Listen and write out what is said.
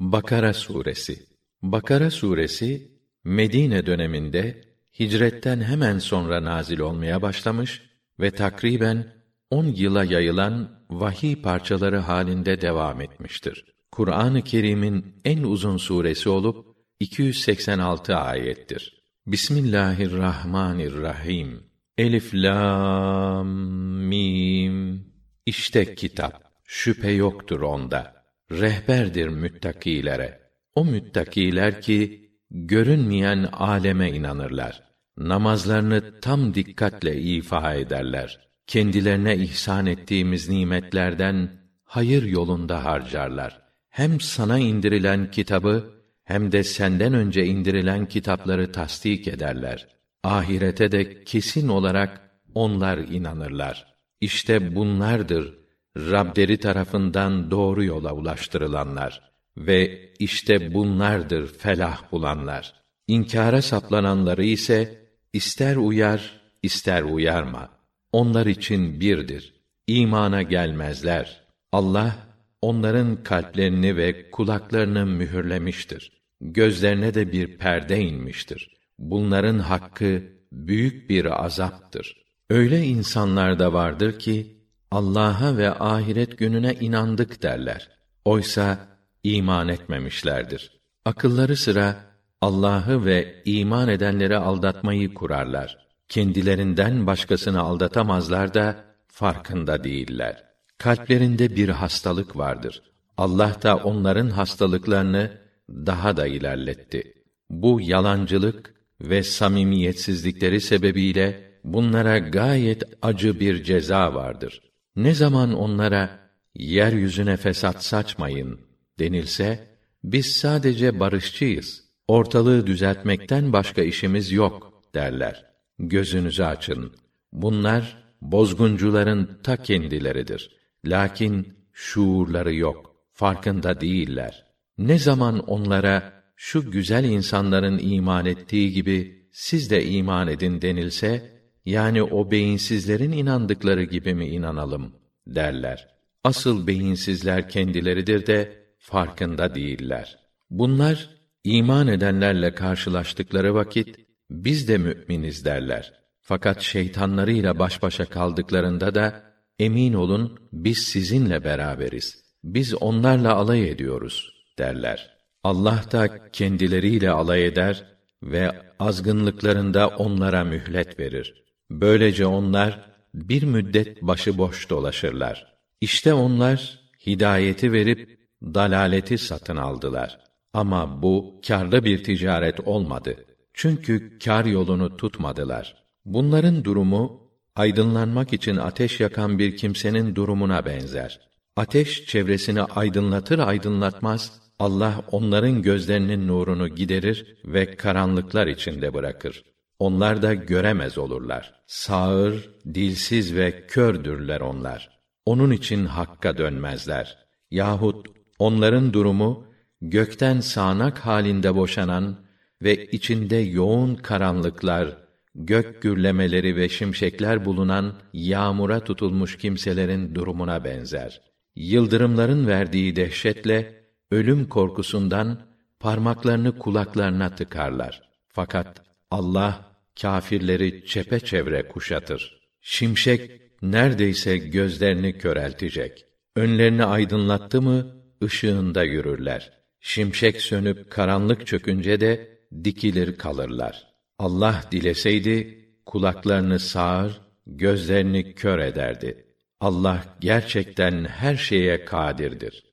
Bakara suresi Bakara suresi Medine döneminde hicretten hemen sonra nazil olmaya başlamış ve takriben 10 yıla yayılan vahiy parçaları halinde devam etmiştir. Kur'an-ı Kerim'in en uzun suresi olup 286 ayettir. Bismillahirrahmanirrahim. Elif lam mim. İşte kitap. Şüphe yoktur onda. Rehberdir müttakilere. O müttakiler ki görünmeyen aleme inanırlar. Namazlarını tam dikkatle ifa ederler. Kendilerine ihsan ettiğimiz nimetlerden hayır yolunda harcarlar. Hem sana indirilen kitabı hem de senden önce indirilen kitapları tasdik ederler. Ahirete de kesin olarak onlar inanırlar. İşte bunlardır Rableri tarafından doğru yola ulaştırılanlar ve işte bunlardır felah bulanlar. İnkara saplananları ise ister uyar, ister uyarma. Onlar için birdir. İmana gelmezler. Allah onların kalplerini ve kulaklarını mühürlemiştir. Gözlerine de bir perde inmiştir. Bunların hakkı büyük bir azaptır. Öyle insanlar da vardır ki Allah'a ve ahiret gününe inandık derler. Oysa iman etmemişlerdir. Akılları sıra Allah'ı ve iman edenleri aldatmayı kurarlar. Kendilerinden başkasını aldatamazlar da farkında değiller. Kalplerinde bir hastalık vardır. Allah da onların hastalıklarını daha da ilerletti. Bu yalancılık ve samimiyetsizlikleri sebebiyle bunlara gayet acı bir ceza vardır. Ne zaman onlara yeryüzüne fesat saçmayın denilse biz sadece barışçıyız. Ortalığı düzeltmekten başka işimiz yok derler. Gözünüzü açın. Bunlar bozguncuların ta kendileridir. Lakin şuurları yok. Farkında değiller. Ne zaman onlara şu güzel insanların iman ettiği gibi siz de iman edin denilse yani o beyinsizlerin inandıkları gibi mi inanalım derler. Asıl beyinsizler kendileridir de farkında değiller. Bunlar iman edenlerle karşılaştıkları vakit biz de müminiz derler. Fakat şeytanlarıyla baş başa kaldıklarında da emin olun biz sizinle beraberiz. Biz onlarla alay ediyoruz derler. Allah da kendileriyle alay eder ve azgınlıklarında onlara mühlet verir. Böylece onlar bir müddet başıboş dolaşırlar. İşte onlar hidayeti verip dalaleti satın aldılar. Ama bu kârlı bir ticaret olmadı. Çünkü kâr yolunu tutmadılar. Bunların durumu aydınlanmak için ateş yakan bir kimsenin durumuna benzer. Ateş çevresini aydınlatır aydınlatmaz Allah onların gözlerinin nurunu giderir ve karanlıklar içinde bırakır. Onlar da göremez olurlar. Sağır, dilsiz ve kördürler onlar. Onun için hakka dönmezler. Yahut onların durumu gökten sağanak halinde boşanan ve içinde yoğun karanlıklar, gök gürlemeleri ve şimşekler bulunan yağmura tutulmuş kimselerin durumuna benzer. Yıldırımların verdiği dehşetle ölüm korkusundan parmaklarını kulaklarına tıkarlar. Fakat Allah kâfirleri çepeçevre kuşatır. Şimşek neredeyse gözlerini köreltecek. Önlerini aydınlattı mı ışığında yürürler. Şimşek sönüp karanlık çökünce de dikilir kalırlar. Allah dileseydi kulaklarını sağır, gözlerini kör ederdi. Allah gerçekten her şeye kadirdir.